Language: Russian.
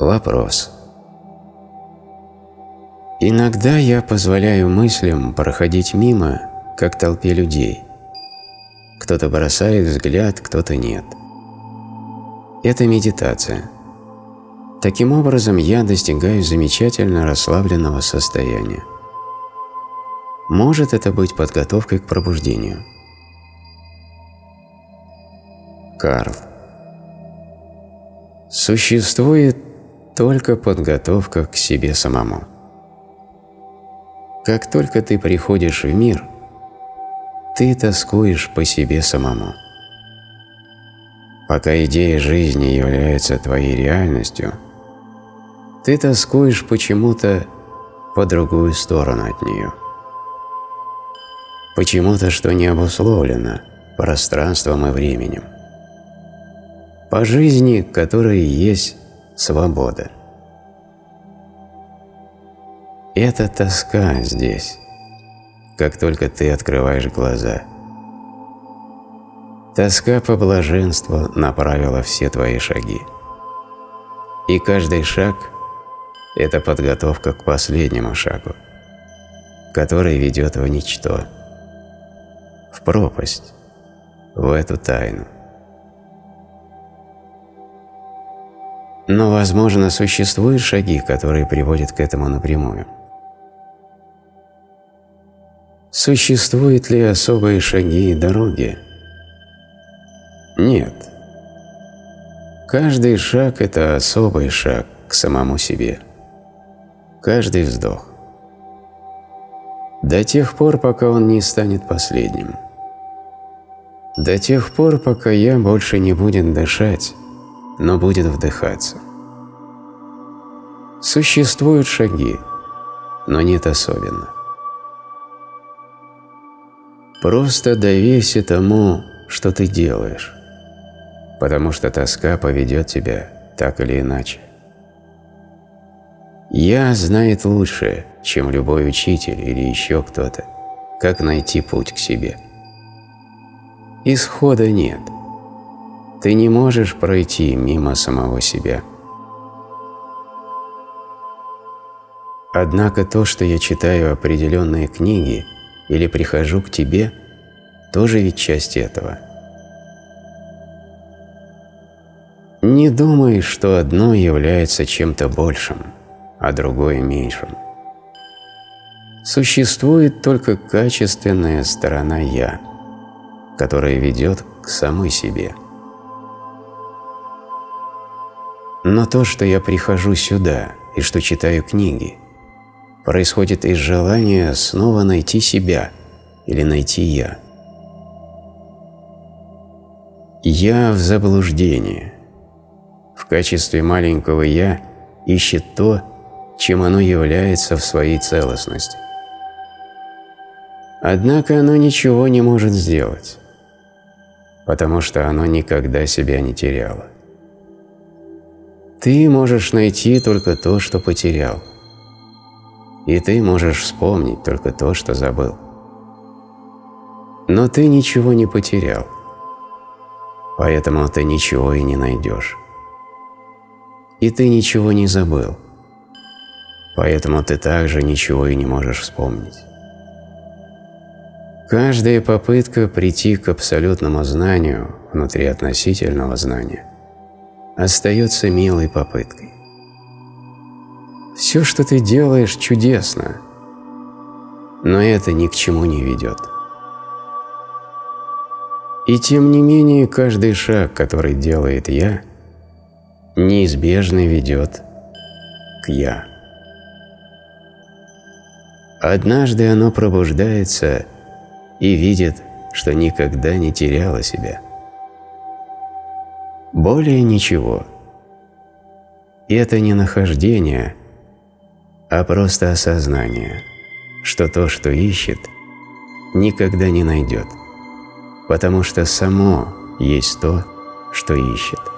Вопрос. Иногда я позволяю мыслям проходить мимо, как толпе людей. Кто-то бросает взгляд, кто-то нет. Это медитация. Таким образом, я достигаю замечательно расслабленного состояния. Может это быть подготовкой к пробуждению. Карл. Существует только подготовка к себе самому. Как только ты приходишь в мир, ты тоскуешь по себе самому. Пока идея жизни является твоей реальностью, ты тоскуешь почему-то по другую сторону от нее. Почему-то, что не обусловлено пространством и временем. По жизни, которая есть свобода. Это тоска здесь, как только ты открываешь глаза. Тоска по блаженству направила все твои шаги. И каждый шаг – это подготовка к последнему шагу, который ведет в ничто, в пропасть, в эту тайну. Но, возможно, существуют шаги, которые приводят к этому напрямую. Существуют ли особые шаги и дороги? Нет. Каждый шаг – это особый шаг к самому себе. Каждый вздох. До тех пор, пока он не станет последним. До тех пор, пока я больше не будет дышать, но будет вдыхаться. Существуют шаги, но нет особенно. Просто доверься тому, что ты делаешь, потому что тоска поведет тебя так или иначе. Я знает лучше, чем любой учитель или еще кто-то, как найти путь к себе. Исхода нет – ты не можешь пройти мимо самого себя. Однако то, что я читаю определенные книги или прихожу к тебе, тоже ведь часть этого. Не думай, что одно является чем-то большим, а другое меньшим. Существует только качественная сторона «я», которая ведет к самой себе – Но то, что я прихожу сюда и что читаю книги, происходит из желания снова найти себя или найти «я». «Я» в заблуждении. В качестве маленького «я» ищет то, чем оно является в своей целостности. Однако оно ничего не может сделать, потому что оно никогда себя не теряло. Ты можешь найти только то, что потерял. И ты можешь вспомнить только то, что забыл. Но ты ничего не потерял. Поэтому ты ничего и не найдешь. И ты ничего не забыл. Поэтому ты также ничего и не можешь вспомнить. Каждая попытка прийти к абсолютному знанию внутри относительного знания остается милой попыткой. Все, что ты делаешь, чудесно, но это ни к чему не ведет. И тем не менее, каждый шаг, который делает «я», неизбежно ведет к «я». Однажды оно пробуждается и видит, что никогда не теряло себя – более ничего. Это не нахождение, а просто осознание, что то, что ищет, никогда не найдет, потому что само есть то, что ищет.